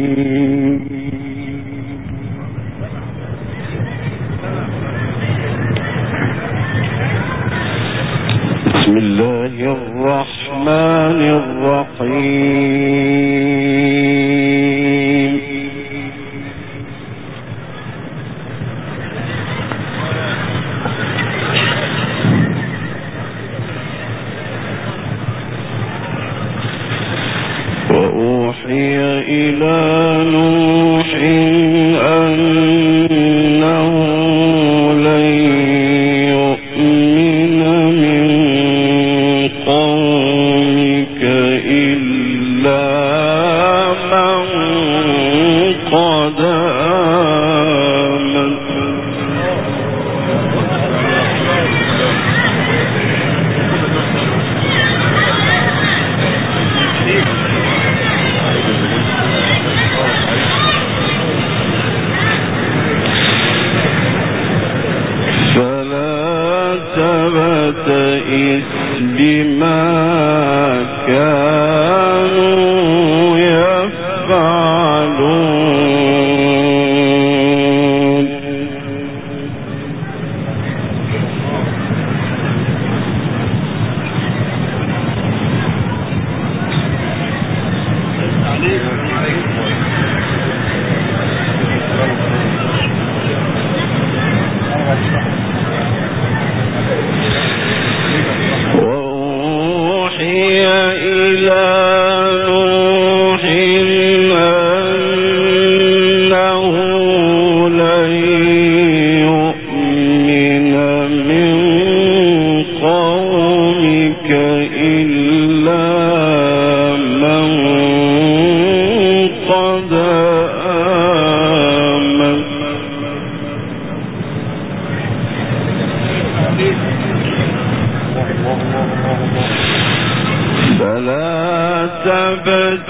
الرحيم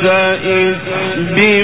جائز بي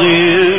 You.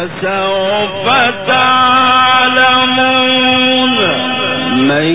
فسوف تعلمون من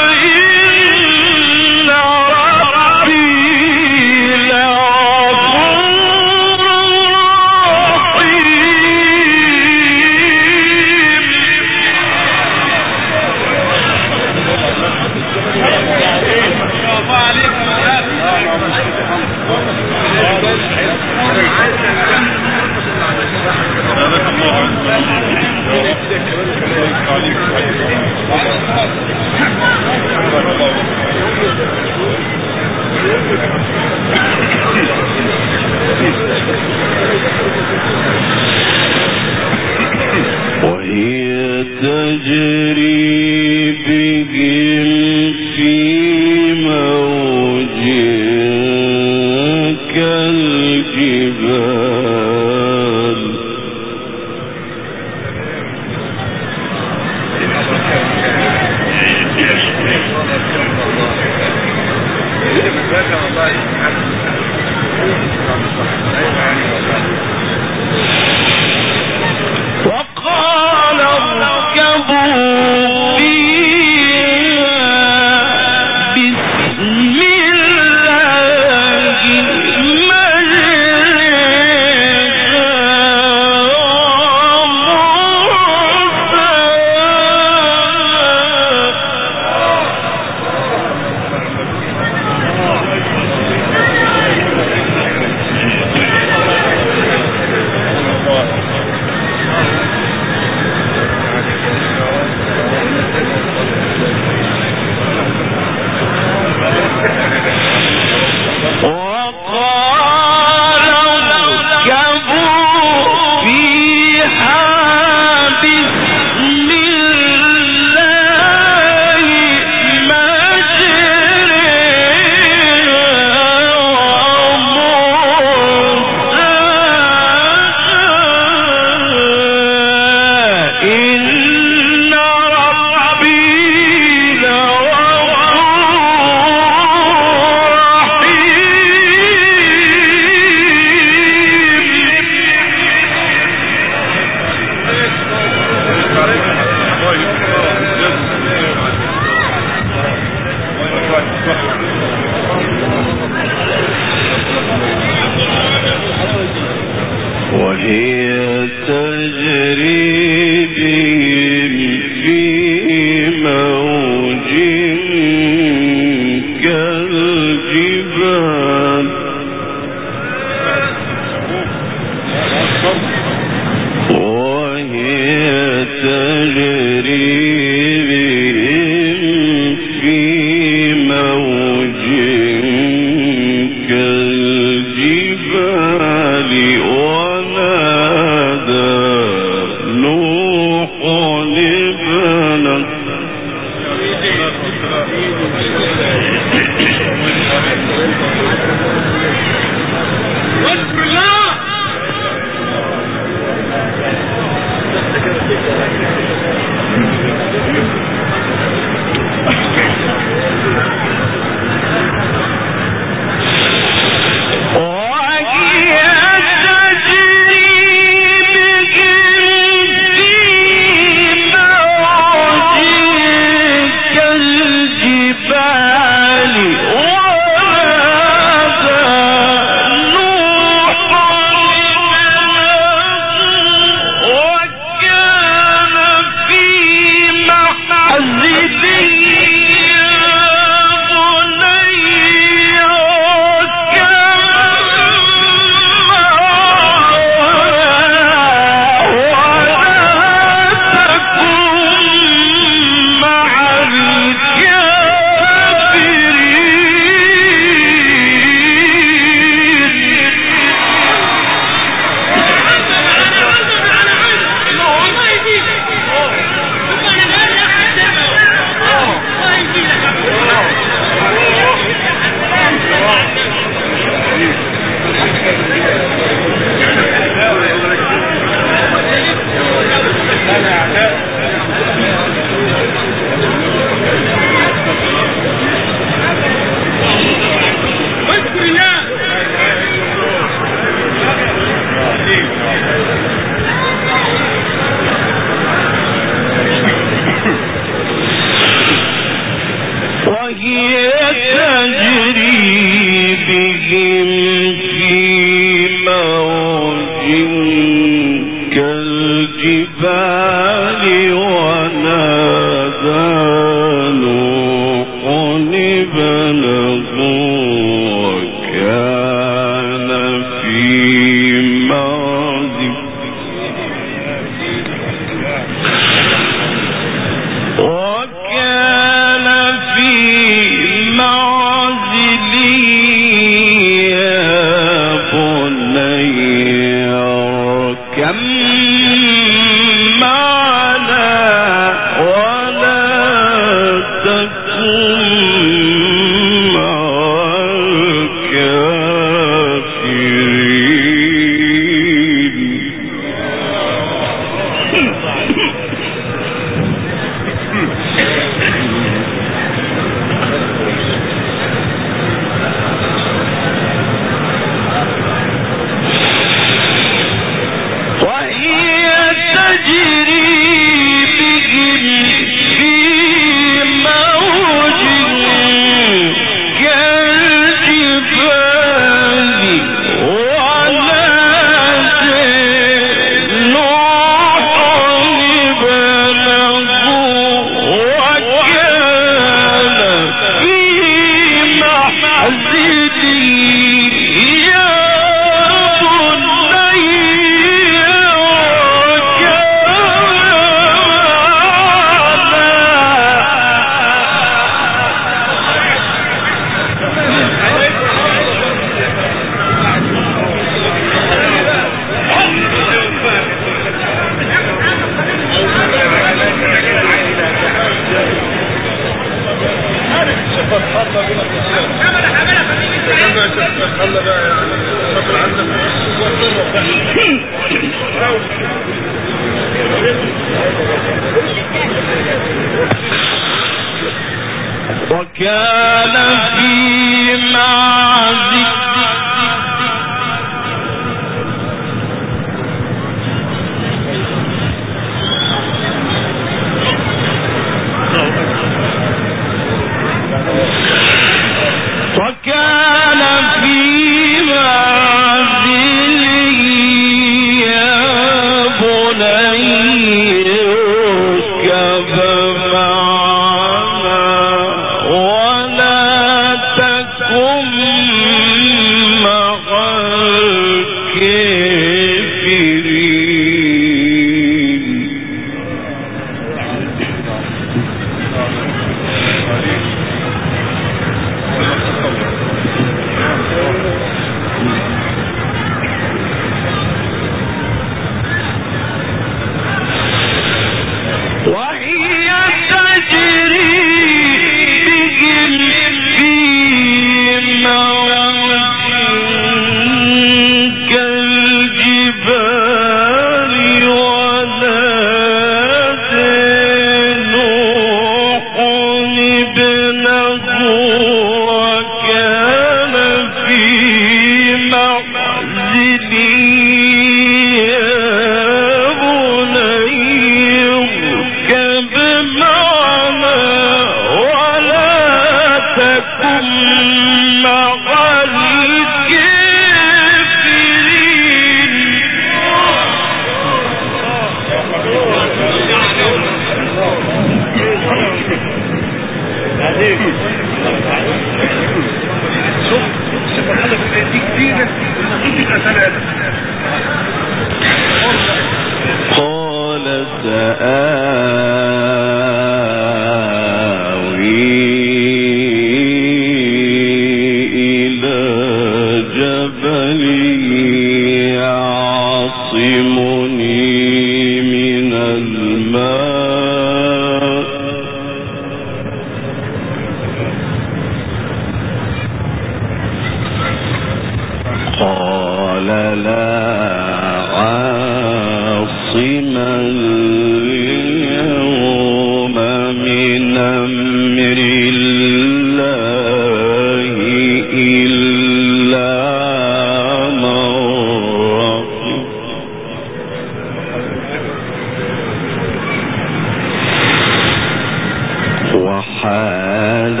وقيل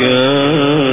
يا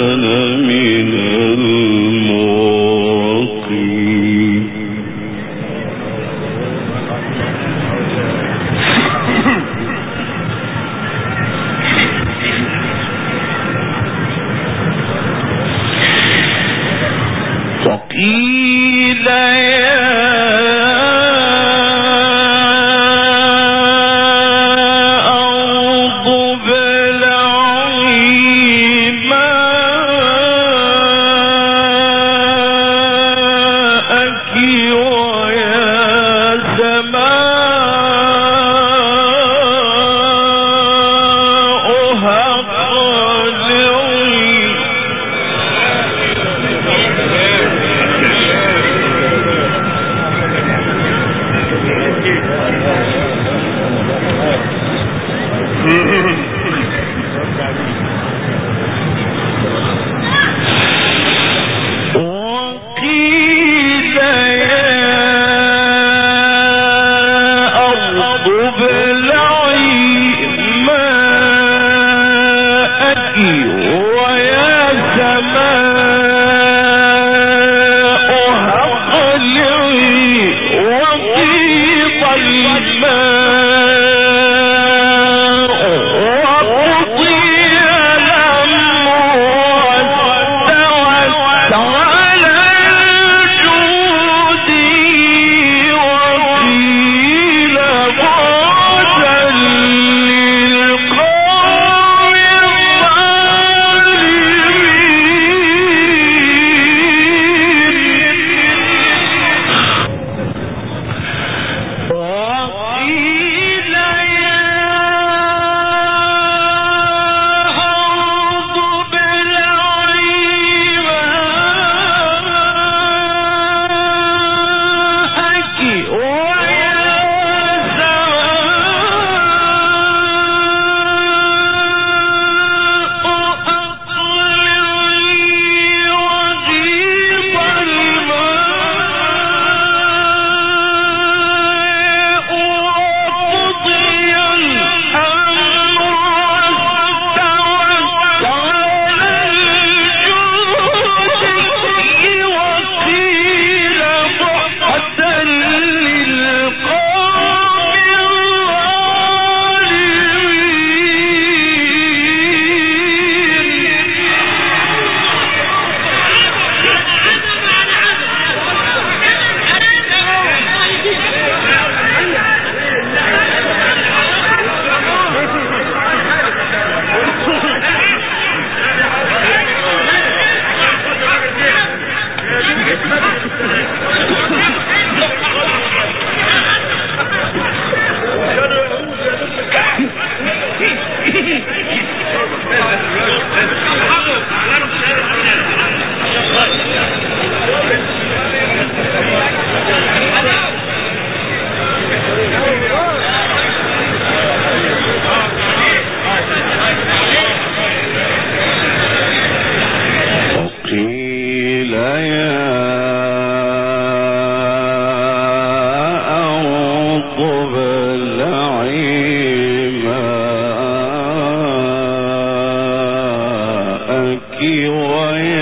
ماءك ويا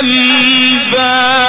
الأنباء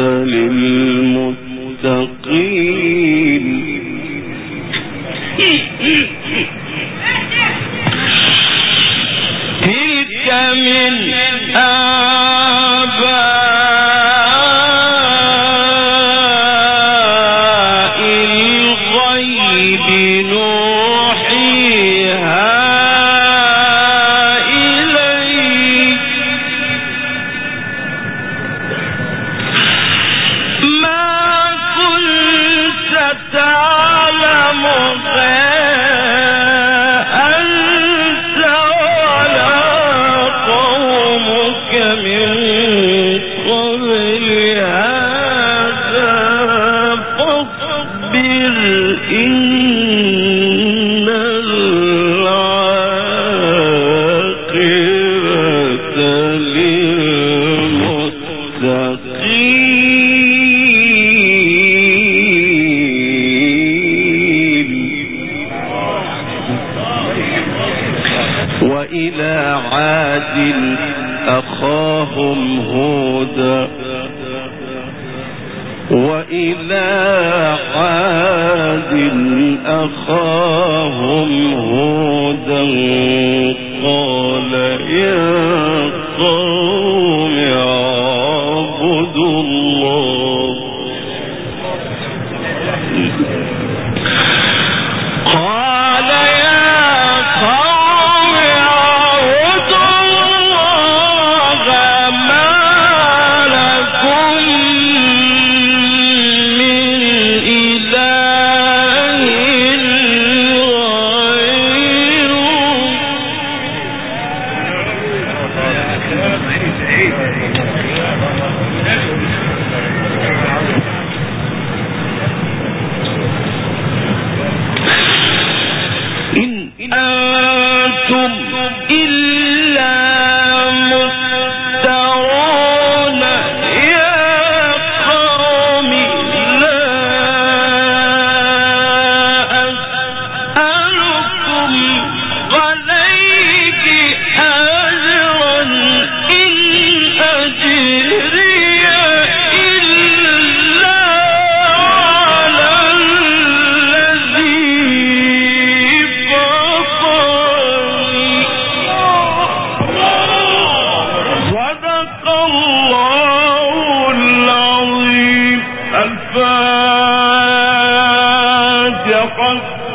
قال